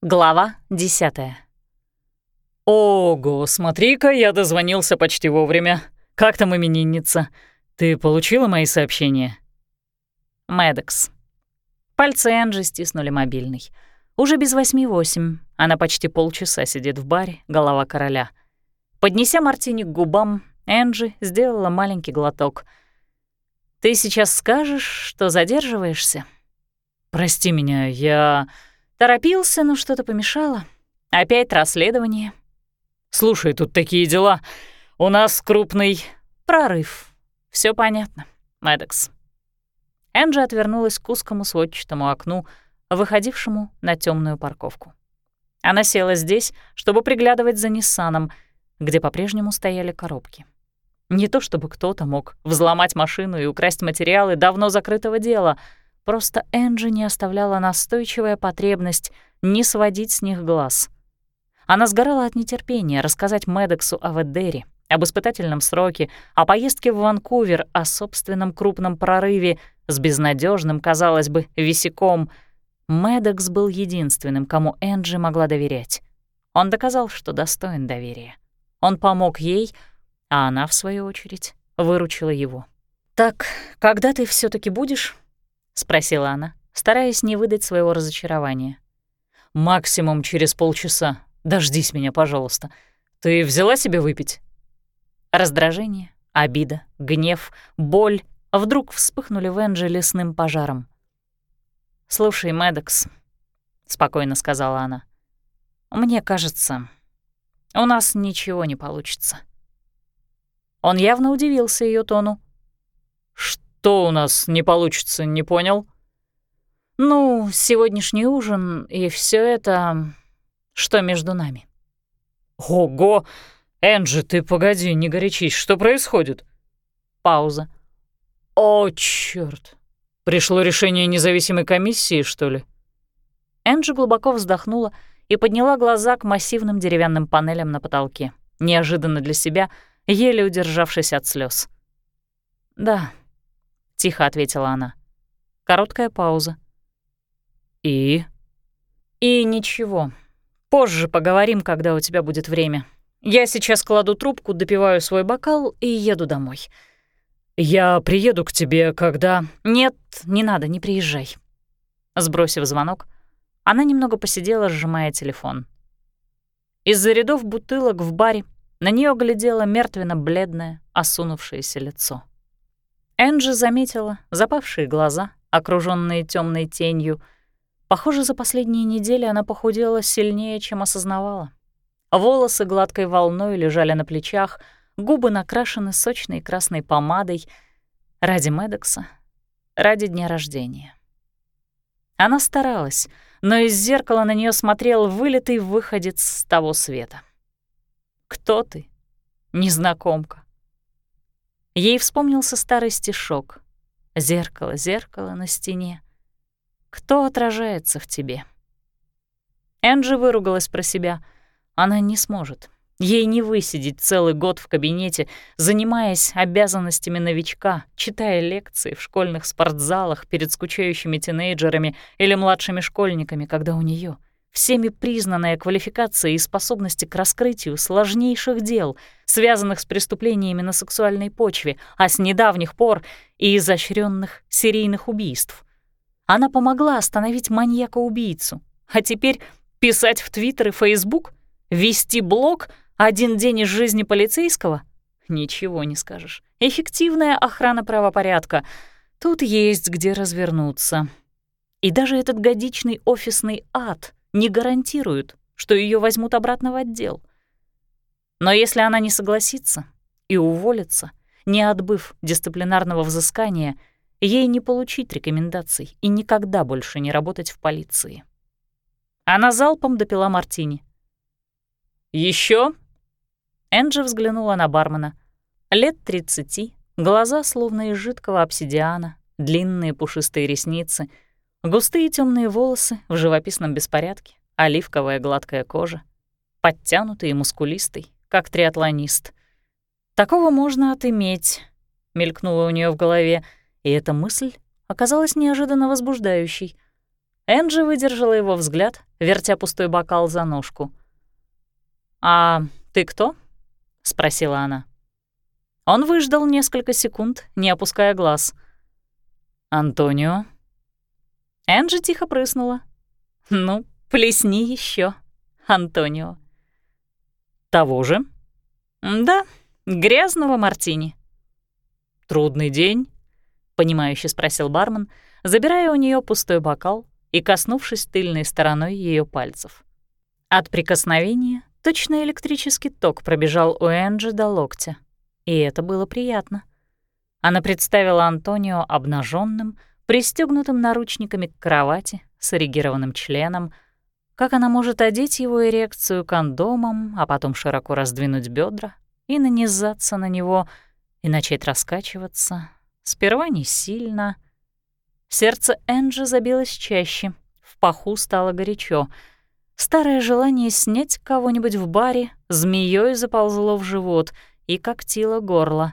Глава десятая. «Ого, смотри-ка, я дозвонился почти вовремя. Как там именинница? Ты получила мои сообщения?» Медекс. Пальцы Энджи стиснули мобильный. Уже без восьми восемь. Она почти полчаса сидит в баре, голова короля. Поднеся мартини к губам, Энджи сделала маленький глоток. «Ты сейчас скажешь, что задерживаешься?» «Прости меня, я...» Торопился, но что-то помешало. Опять расследование. Слушай, тут такие дела. У нас крупный прорыв. Все понятно, Мэддокс. Энджи отвернулась к узкому сводчатому окну, выходившему на темную парковку. Она села здесь, чтобы приглядывать за Ниссаном, где по-прежнему стояли коробки. Не то чтобы кто-то мог взломать машину и украсть материалы давно закрытого дела — Просто Энджи не оставляла настойчивая потребность не сводить с них глаз. Она сгорала от нетерпения рассказать Медексу о Ведере, об испытательном сроке, о поездке в Ванкувер, о собственном крупном прорыве с безнадежным, казалось бы, висяком. Медекс был единственным, кому Энджи могла доверять. Он доказал, что достоин доверия. Он помог ей, а она, в свою очередь, выручила его. «Так, когда ты все таки будешь?» — спросила она, стараясь не выдать своего разочарования. «Максимум через полчаса. Дождись меня, пожалуйста. Ты взяла себе выпить?» Раздражение, обида, гнев, боль вдруг вспыхнули в Энджи лесным пожаром. «Слушай, Мэддокс», — спокойно сказала она, — «мне кажется, у нас ничего не получится». Он явно удивился ее тону. «Что?» У нас не получится, не понял? Ну, сегодняшний ужин и все это, что между нами. Ого! Энджи, ты погоди, не горячись, что происходит? Пауза. О, черт! Пришло решение независимой комиссии, что ли? Энджи глубоко вздохнула и подняла глаза к массивным деревянным панелям на потолке, неожиданно для себя, еле удержавшись от слез. Да, тихо ответила она. Короткая пауза. И? И ничего. Позже поговорим, когда у тебя будет время. Я сейчас кладу трубку, допиваю свой бокал и еду домой. Я приеду к тебе, когда... Нет, не надо, не приезжай. Сбросив звонок, она немного посидела, сжимая телефон. Из-за рядов бутылок в баре на нее глядело мертвенно-бледное, осунувшееся лицо. Энджи заметила запавшие глаза, окруженные темной тенью. Похоже, за последние недели она похудела сильнее, чем осознавала. Волосы гладкой волной лежали на плечах, губы накрашены сочной красной помадой. Ради Медекса, ради дня рождения. Она старалась, но из зеркала на нее смотрел вылитый выходец с того света. «Кто ты, незнакомка?» Ей вспомнился старый стишок. «Зеркало, зеркало на стене. Кто отражается в тебе?» Энджи выругалась про себя. Она не сможет. Ей не высидеть целый год в кабинете, занимаясь обязанностями новичка, читая лекции в школьных спортзалах перед скучающими тинейджерами или младшими школьниками, когда у нее всеми признанная квалификация и способности к раскрытию сложнейших дел, связанных с преступлениями на сексуальной почве, а с недавних пор и изощренных серийных убийств. Она помогла остановить маньяка-убийцу, а теперь писать в Твиттер и Фейсбук, вести блог «Один день из жизни полицейского» — ничего не скажешь. Эффективная охрана правопорядка. Тут есть где развернуться. И даже этот годичный офисный ад — не гарантируют, что ее возьмут обратно в отдел. Но если она не согласится и уволится, не отбыв дисциплинарного взыскания, ей не получить рекомендаций и никогда больше не работать в полиции. Она залпом допила мартини. Еще? Энджи взглянула на бармена. Лет тридцати, глаза словно из жидкого обсидиана, длинные пушистые ресницы — Густые темные волосы в живописном беспорядке, оливковая гладкая кожа, подтянутый и мускулистый, как триатлонист. «Такого можно отыметь», — мелькнула у нее в голове, и эта мысль оказалась неожиданно возбуждающей. Энджи выдержала его взгляд, вертя пустой бокал за ножку. «А ты кто?» — спросила она. Он выждал несколько секунд, не опуская глаз. «Антонио?» Энджи тихо прыснула. «Ну, плесни еще, Антонио». «Того же?» «Да, грязного мартини». «Трудный день?» — понимающе спросил бармен, забирая у нее пустой бокал и коснувшись тыльной стороной ее пальцев. От прикосновения точно электрический ток пробежал у Энджи до локтя, и это было приятно. Она представила Антонио обнаженным, пристегнутым наручниками к кровати, с эрегированным членом, как она может одеть его эрекцию кондомом, а потом широко раздвинуть бедра и нанизаться на него и начать раскачиваться, сперва не сильно — Сердце Энджи забилось чаще, в паху стало горячо. Старое желание снять кого-нибудь в баре змеей заползло в живот и когтило горло.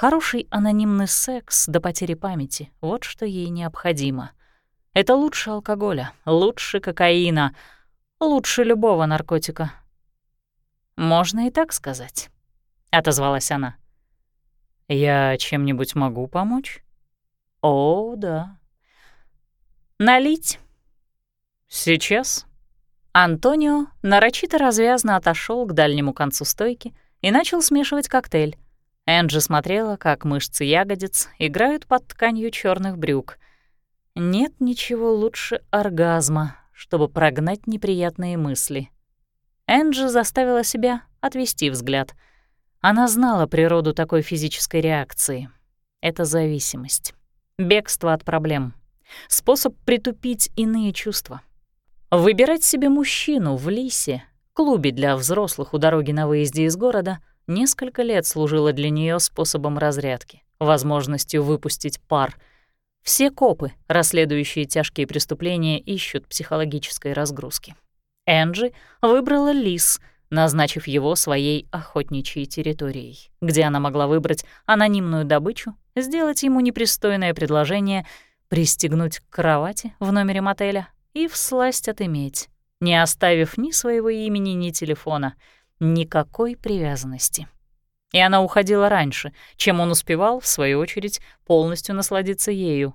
Хороший анонимный секс до потери памяти — вот что ей необходимо. Это лучше алкоголя, лучше кокаина, лучше любого наркотика. «Можно и так сказать», — отозвалась она. «Я чем-нибудь могу помочь?» «О, да», «Налить?» «Сейчас». Антонио нарочито развязно отошел к дальнему концу стойки и начал смешивать коктейль. Энджи смотрела, как мышцы ягодиц играют под тканью черных брюк. Нет ничего лучше оргазма, чтобы прогнать неприятные мысли. Энджи заставила себя отвести взгляд. Она знала природу такой физической реакции. Это зависимость. Бегство от проблем — Способ притупить иные чувства. Выбирать себе мужчину в Лисе, клубе для взрослых у дороги на выезде из города, несколько лет служило для нее способом разрядки, возможностью выпустить пар. Все копы, расследующие тяжкие преступления, ищут психологической разгрузки. Энджи выбрала Лис, назначив его своей охотничьей территорией, где она могла выбрать анонимную добычу, сделать ему непристойное предложение — пристегнуть к кровати в номере мотеля и всласть отыметь, не оставив ни своего имени, ни телефона, никакой привязанности. И она уходила раньше, чем он успевал, в свою очередь, полностью насладиться ею.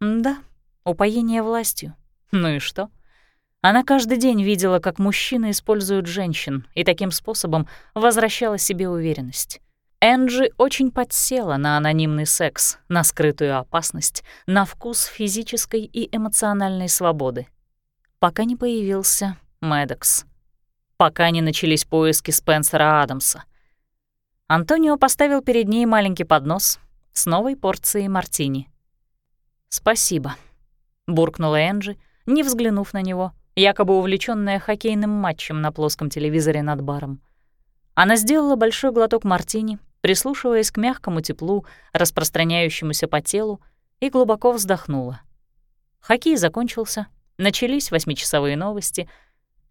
Да, упоение властью. Ну и что? Она каждый день видела, как мужчины используют женщин, и таким способом возвращала себе уверенность. Энджи очень подсела на анонимный секс, на скрытую опасность, на вкус физической и эмоциональной свободы. Пока не появился Мэддокс. Пока не начались поиски Спенсера Адамса. Антонио поставил перед ней маленький поднос с новой порцией мартини. «Спасибо», — буркнула Энджи, не взглянув на него, якобы увлечённая хоккейным матчем на плоском телевизоре над баром. Она сделала большой глоток мартини, прислушиваясь к мягкому теплу, распространяющемуся по телу, и глубоко вздохнула. Хоккей закончился, начались восьмичасовые новости,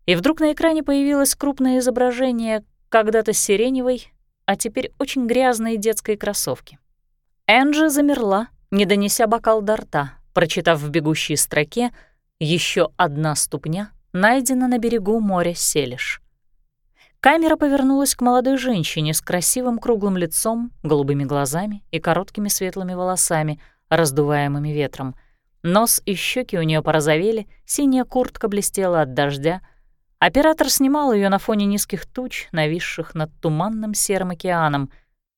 и вдруг на экране появилось крупное изображение когда-то сиреневой, а теперь очень грязной детской кроссовки. Энджи замерла, не донеся бокал до рта, прочитав в бегущей строке еще одна ступня найдена на берегу моря Селиш». Камера повернулась к молодой женщине с красивым круглым лицом, голубыми глазами и короткими светлыми волосами, раздуваемыми ветром. Нос и щеки у нее порозовели, синяя куртка блестела от дождя. Оператор снимал ее на фоне низких туч, нависших над туманным серым океаном.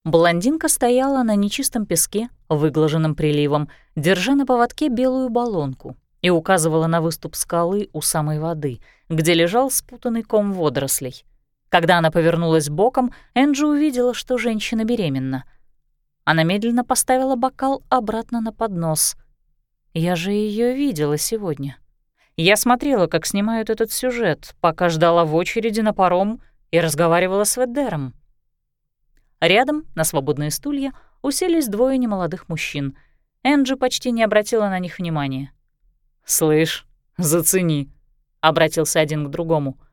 Блондинка стояла на нечистом песке, выглаженном приливом, держа на поводке белую баллонку и указывала на выступ скалы у самой воды, где лежал спутанный ком водорослей. Когда она повернулась боком, Энджи увидела, что женщина беременна. Она медленно поставила бокал обратно на поднос. Я же ее видела сегодня. Я смотрела, как снимают этот сюжет, пока ждала в очереди на паром и разговаривала с Веддером. Рядом, на свободные стулья, уселись двое немолодых мужчин. Энджи почти не обратила на них внимания. «Слышь, зацени», — обратился один к другому —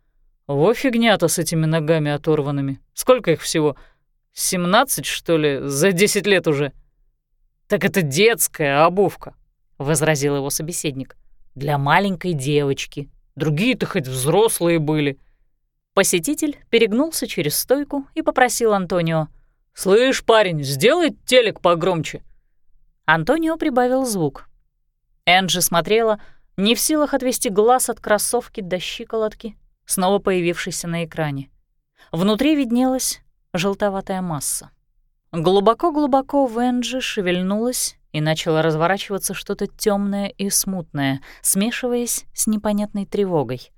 во фигня-то с этими ногами оторванными. Сколько их всего? Семнадцать, что ли, за десять лет уже? Так это детская обувка, — возразил его собеседник. Для маленькой девочки. Другие-то хоть взрослые были». Посетитель перегнулся через стойку и попросил Антонио. «Слышь, парень, сделай телек погромче». Антонио прибавил звук. Энджи смотрела, не в силах отвести глаз от кроссовки до щиколотки, снова появившейся на экране. Внутри виднелась желтоватая масса. Глубоко-глубоко в Энджи шевельнулась и начало разворачиваться что-то темное и смутное, смешиваясь с непонятной тревогой.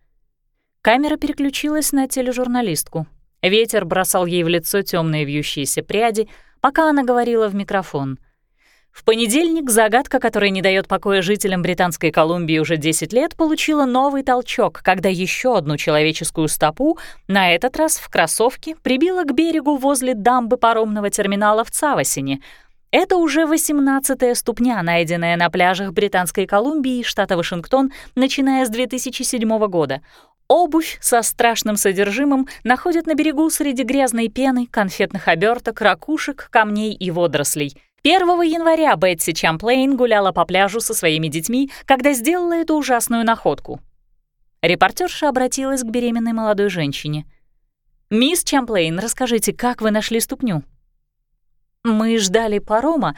Камера переключилась на тележурналистку. Ветер бросал ей в лицо темные вьющиеся пряди, пока она говорила в микрофон — в понедельник загадка, которая не дает покоя жителям Британской Колумбии уже 10 лет, получила новый толчок, когда еще одну человеческую стопу, на этот раз в кроссовке, прибила к берегу возле дамбы паромного терминала в Цавосине. Это уже 18-я ступня, найденная на пляжах Британской Колумбии, штата Вашингтон, начиная с 2007 года. Обувь со страшным содержимым находят на берегу среди грязной пены, конфетных оберток, ракушек, камней и водорослей — 1 января Бетси Чамплейн гуляла по пляжу со своими детьми, когда сделала эту ужасную находку. Репортерша обратилась к беременной молодой женщине. «Мисс Чамплейн, расскажите, как вы нашли ступню?» «Мы ждали парома,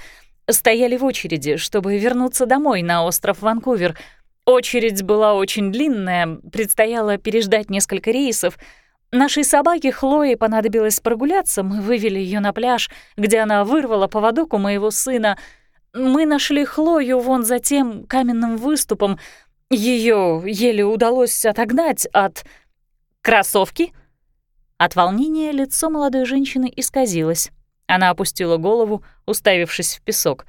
стояли в очереди, чтобы вернуться домой на остров Ванкувер. Очередь была очень длинная, предстояло переждать несколько рейсов — Нашей собаке Хлое понадобилось прогуляться, мы вывели ее на пляж, где она вырвала поводок у моего сына. Мы нашли Хлою вон за тем каменным выступом. Ее еле удалось отогнать от... кроссовки. От волнения лицо молодой женщины исказилось. Она опустила голову, уставившись в песок.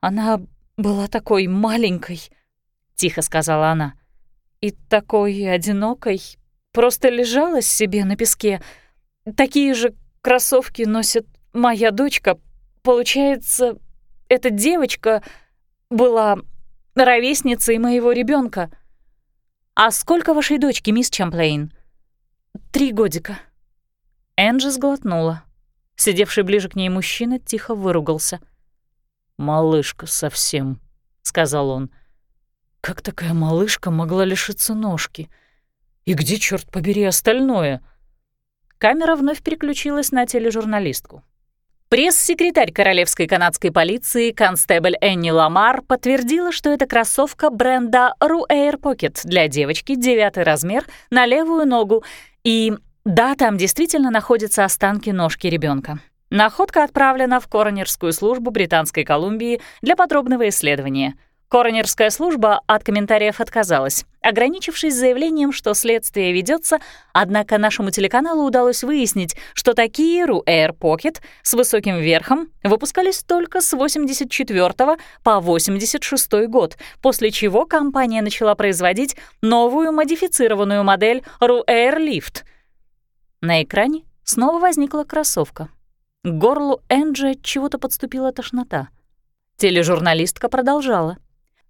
«Она была такой маленькой», — тихо сказала она, — «и такой одинокой, Просто лежала себе на песке. Такие же кроссовки носит моя дочка. Получается, эта девочка была ровесницей моего ребенка. А сколько вашей дочки, мисс Чамплейн? Три годика. Энджи сглотнула. Сидевший ближе к ней мужчина тихо выругался. «Малышка совсем», — сказал он. «Как такая малышка могла лишиться ножки?» И где, черт побери, остальное? Камера вновь переключилась на тележурналистку. Пресс-секретарь королевской канадской полиции констебль Энни Ламар подтвердила, что это кроссовка бренда Ru Air Pocket для девочки, девятый размер, на левую ногу. И да, там действительно находятся останки ножки ребенка. Находка отправлена в коронерскую службу Британской Колумбии для подробного исследования — Коронерская служба от комментариев отказалась, ограничившись заявлением, что следствие ведется, однако нашему телеканалу удалось выяснить, что такие Ru Air Pocket с высоким верхом выпускались только с 84 по 86 год, после чего компания начала производить новую модифицированную модель Ru Air Lift. На экране снова возникла кроссовка. К горлу Энджи чего-то подступила тошнота. Тележурналистка продолжала.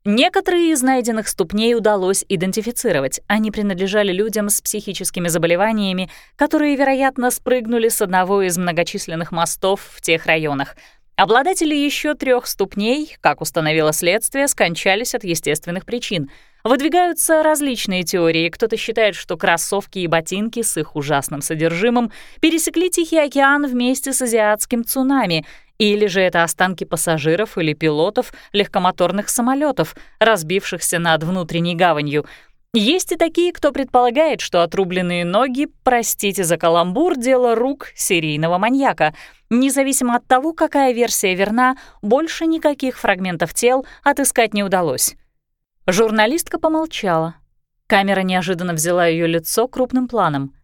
Некоторые из найденных ступней удалось идентифицировать. Они принадлежали людям с психическими заболеваниями, которые, вероятно, спрыгнули с одного из многочисленных мостов в тех районах. Обладатели еще трех ступней, как установило следствие, скончались от естественных причин. Выдвигаются различные теории. Кто-то считает, что кроссовки и ботинки с их ужасным содержимым пересекли Тихий океан вместе с азиатским цунами — или же это останки пассажиров или пилотов легкомоторных самолетов, разбившихся над внутренней гаванью. Есть и такие, кто предполагает, что отрубленные ноги, простите за каламбур, дело рук серийного маньяка. Независимо от того, какая версия верна, больше никаких фрагментов тел отыскать не удалось. Журналистка помолчала. Камера неожиданно взяла ее лицо крупным планом.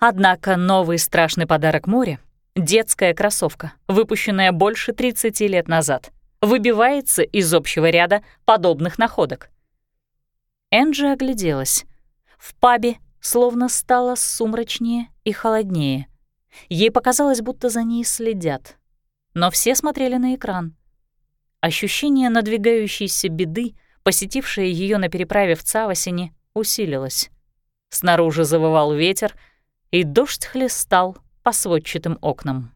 Однако новый страшный подарок моря Детская кроссовка, выпущенная больше 30 лет назад, выбивается из общего ряда подобных находок. Энджи огляделась. В пабе словно стало сумрачнее и холоднее. Ей показалось, будто за ней следят. Но все смотрели на экран. Ощущение надвигающейся беды, посетившее ее на переправе в Цавосине, усилилось. Снаружи завывал ветер, и дождь хлестал по сводчатым окнам.